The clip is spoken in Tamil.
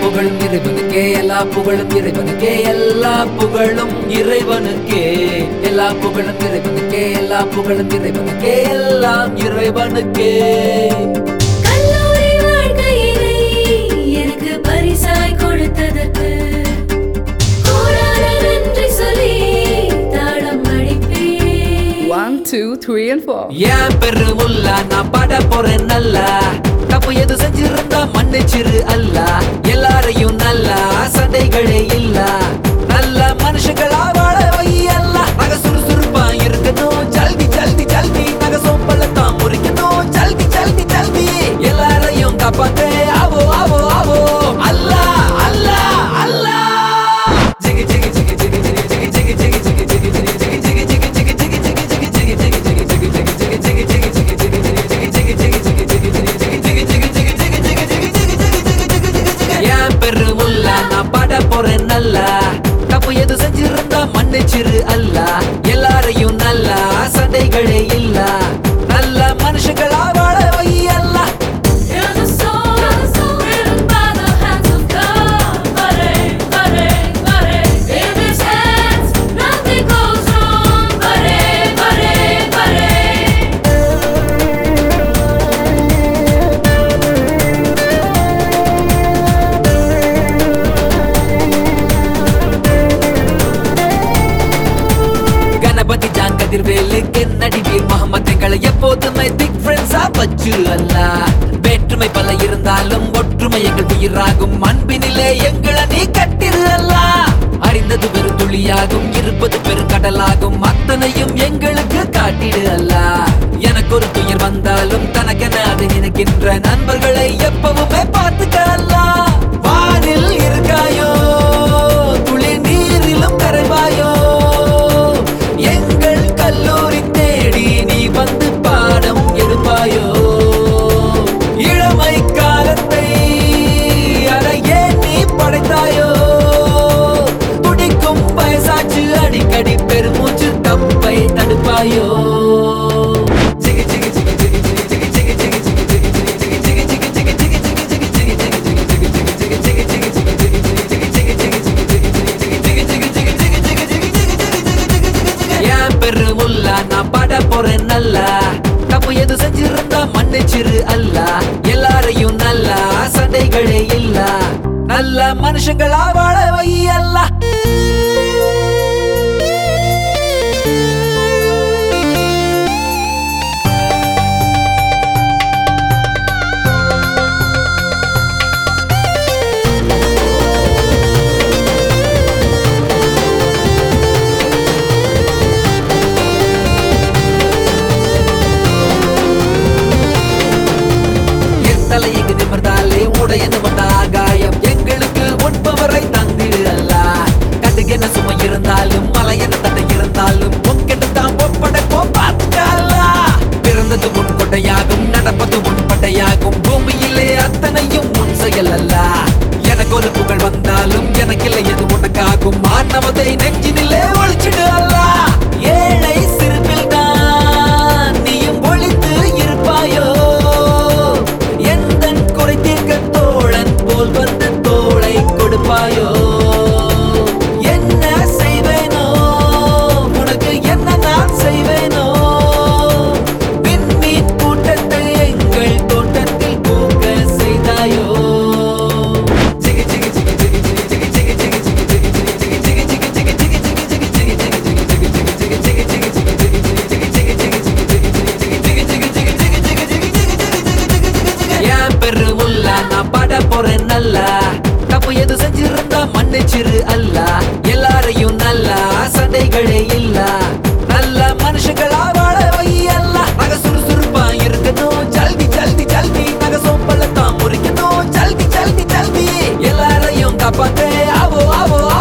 புகழும் இறைவனுக்கே எல்லா புகழும் இறைவனுக்கே எல்லா புகழும் இறைவனுக்கே. எல்லா புகழும் இறைவனுக்கே எல்லா புகழும் இறைவனுக்கே எல்லாம் இறைவனுக்கே. One, two, three, and four. Yeah, பெரு உள்ளா நான் எங்களை எப்போதுமே திக் ஃப்ரெண்ட்ஸா வச்சு அல்ல வேற்றுமை பல இருந்தாலும் ஒற்றுமை எங்கள் உயிராகும். அன்பினிலே எங்களை நீ கட்டிரு அல்ல அறிந்தது பெரும் துளியாகும் இருப்பது பெரும் கடலாகும். அத்தனையும் எங்களுக்கு காட்டிடு அல்ல எனக்கு ஒரு துயர் வந்தாலும் தனக்கென அதை நினைக்கின்ற நண்பர்களை எப்பவுமே பார்த்துக்க ತಾಯೋ மனுஷங்களா வாழ வையல்லாம் லல்லா எனக்கு ஒரு புகழ் வந்தாலும் எனக்கு இல்லை எது உனக்காகும். மாணவதை நெஞ்சினிலே ஒழிச்சிடு அல்ல. I will